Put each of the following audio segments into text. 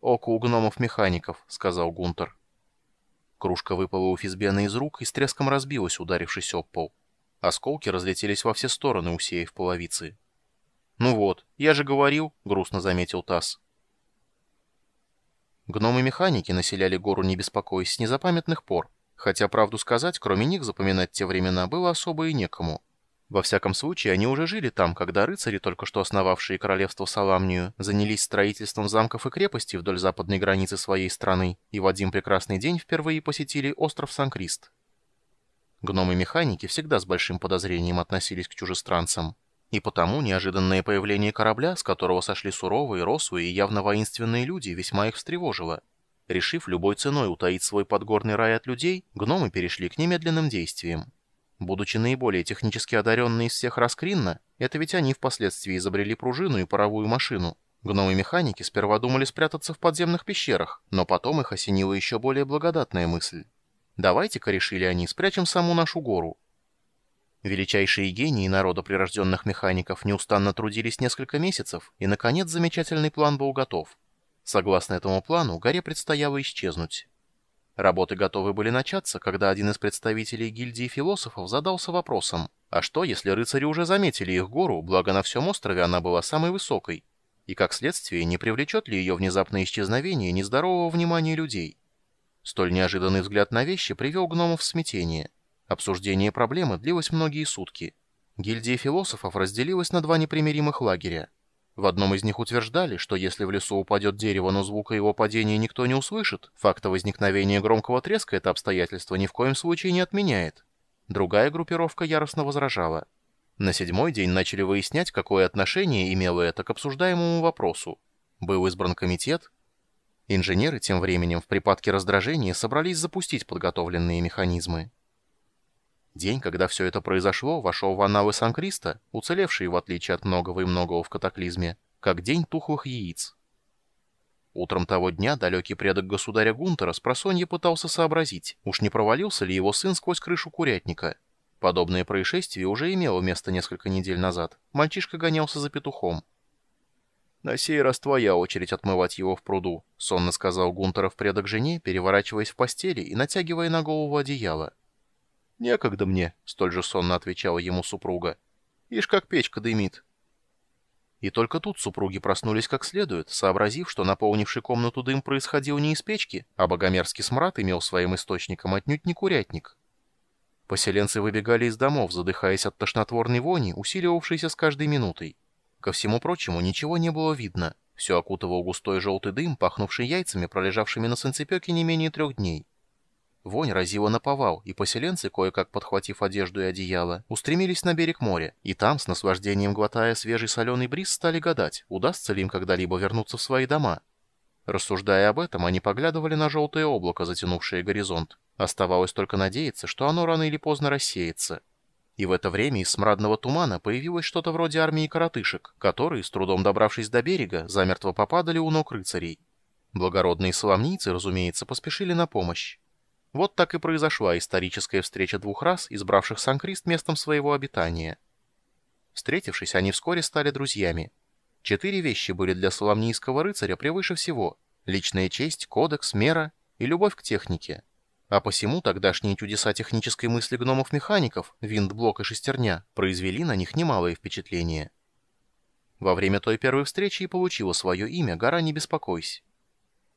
«Око у гномов-механиков», — сказал Гунтер. Кружка выпала у Физбена из рук и с треском разбилась, ударившись об пол. Осколки разлетелись во все стороны, усеяв половицы. «Ну вот, я же говорил», — грустно заметил Тасс. Гномы-механики населяли гору не беспокоясь с незапамятных пор, хотя, правду сказать, кроме них запоминать те времена было особо и некому. Во всяком случае, они уже жили там, когда рыцари, только что основавшие королевство Саламнию, занялись строительством замков и крепостей вдоль западной границы своей страны и в один прекрасный день впервые посетили остров Сан-Крист. Гномы-механики всегда с большим подозрением относились к чужестранцам. И потому неожиданное появление корабля, с которого сошли суровые, рослые и явно воинственные люди, весьма их встревожило. Решив любой ценой утаить свой подгорный рай от людей, гномы перешли к немедленным действиям. Будучи наиболее технически одаренные из всех Раскринна, это ведь они впоследствии изобрели пружину и паровую машину. Гномы-механики сперва думали спрятаться в подземных пещерах, но потом их осенила еще более благодатная мысль. Давайте-ка, решили они, спрячем саму нашу гору. Величайшие гении народа прирожденных механиков неустанно трудились несколько месяцев, и, наконец, замечательный план был готов. Согласно этому плану, горе предстояло исчезнуть. Работы готовы были начаться, когда один из представителей гильдии философов задался вопросом, а что, если рыцари уже заметили их гору, благо на всем острове она была самой высокой, и, как следствие, не привлечет ли ее внезапное исчезновение нездорового внимания людей? Столь неожиданный взгляд на вещи привел гномов в смятение. Обсуждение проблемы длилось многие сутки. Гильдия философов разделилась на два непримиримых лагеря. В одном из них утверждали, что если в лесу упадет дерево, но звука его падения никто не услышит, факта возникновения громкого треска это обстоятельство ни в коем случае не отменяет. Другая группировка яростно возражала. На седьмой день начали выяснять, какое отношение имело это к обсуждаемому вопросу. Был избран комитет, Инженеры тем временем в припадке раздражения собрались запустить подготовленные механизмы. День, когда все это произошло, вошел в анналы Сан-Криста, уцелевший, в отличие от многого и многого в катаклизме, как день тухлых яиц. Утром того дня далекий предок государя Гунтера с пытался сообразить, уж не провалился ли его сын сквозь крышу курятника. Подобное происшествие уже имело место несколько недель назад. Мальчишка гонялся за петухом. «На сей раз твоя очередь отмывать его в пруду», — сонно сказал Гунтеров предок жене, переворачиваясь в постели и натягивая на голову одеяло. «Некогда мне», — столь же сонно отвечала ему супруга. «Ишь, как печка дымит». И только тут супруги проснулись как следует, сообразив, что наполнивший комнату дым происходил не из печки, а богомерзкий смрад имел своим источником отнюдь не курятник. Поселенцы выбегали из домов, задыхаясь от тошнотворной вони, усиливавшейся с каждой минутой. Ко всему прочему, ничего не было видно. Все окутывал густой желтый дым, пахнувший яйцами, пролежавшими на санцепёке не менее трех дней. Вонь разила на повал, и поселенцы, кое-как подхватив одежду и одеяло, устремились на берег моря, и там, с наслаждением глотая свежий соленый бриз, стали гадать, удастся ли им когда-либо вернуться в свои дома. Рассуждая об этом, они поглядывали на желтое облако, затянувшее горизонт. Оставалось только надеяться, что оно рано или поздно рассеется. И в это время из смрадного тумана появилось что-то вроде армии коротышек, которые, с трудом добравшись до берега, замертво попадали у ног рыцарей. Благородные соломнийцы, разумеется, поспешили на помощь. Вот так и произошла историческая встреча двух рас, избравших Сан-Крист местом своего обитания. Встретившись, они вскоре стали друзьями. Четыре вещи были для соломнийского рыцаря превыше всего – личная честь, кодекс, мера и любовь к технике. А посему тогдашние чудеса технической мысли гномов-механиков, винт, блок и шестерня, произвели на них немалое впечатление. Во время той первой встречи и получила свое имя «Гора, не беспокойся».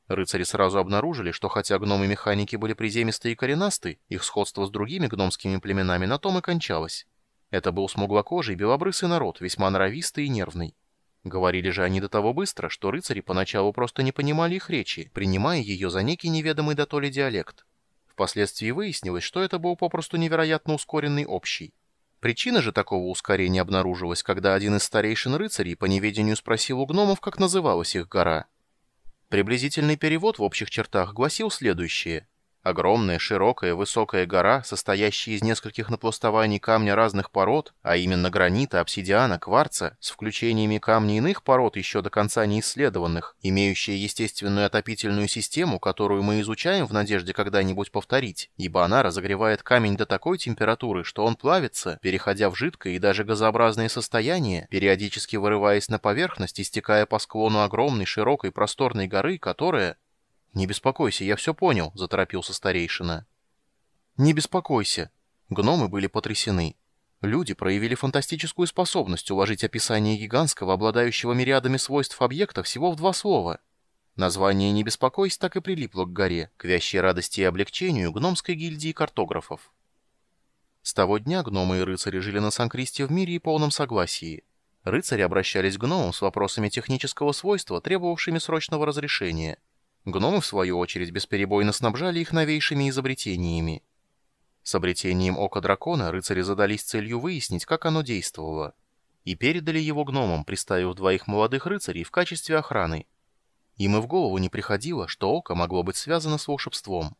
Рыцари сразу обнаружили, что хотя гномы-механики были приземистые и коренасты, их сходство с другими гномскими племенами на том и кончалось. Это был смуглокожий, белобрысый народ, весьма норовистый и нервный. Говорили же они до того быстро, что рыцари поначалу просто не понимали их речи, принимая ее за некий неведомый дотоле диалект. Впоследствии выяснилось, что это был попросту невероятно ускоренный общий. Причина же такого ускорения обнаружилась, когда один из старейшин рыцарей по неведению спросил у гномов, как называлась их гора. Приблизительный перевод в общих чертах гласил следующее. Огромная, широкая, высокая гора, состоящая из нескольких напластований камня разных пород, а именно гранита, обсидиана, кварца, с включениями камней иных пород, еще до конца не исследованных, имеющая естественную отопительную систему, которую мы изучаем в надежде когда-нибудь повторить, ибо она разогревает камень до такой температуры, что он плавится, переходя в жидкое и даже газообразное состояние, периодически вырываясь на поверхность и стекая по склону огромной, широкой, просторной горы, которая «Не беспокойся, я все понял», — заторопился старейшина. «Не беспокойся». Гномы были потрясены. Люди проявили фантастическую способность уложить описание гигантского, обладающего мириадами свойств объекта всего в два слова. Название «Не беспокойся» так и прилипло к горе, к вящей радости и облегчению гномской гильдии картографов. С того дня гномы и рыцари жили на Сан-Кристе в мире и полном согласии. Рыцари обращались к гномам с вопросами технического свойства, требовавшими срочного разрешения – Гномы, в свою очередь, бесперебойно снабжали их новейшими изобретениями. С обретением Ока Дракона рыцари задались целью выяснить, как оно действовало, и передали его гномам, приставив двоих молодых рыцарей в качестве охраны. Им и в голову не приходило, что Око могло быть связано с волшебством.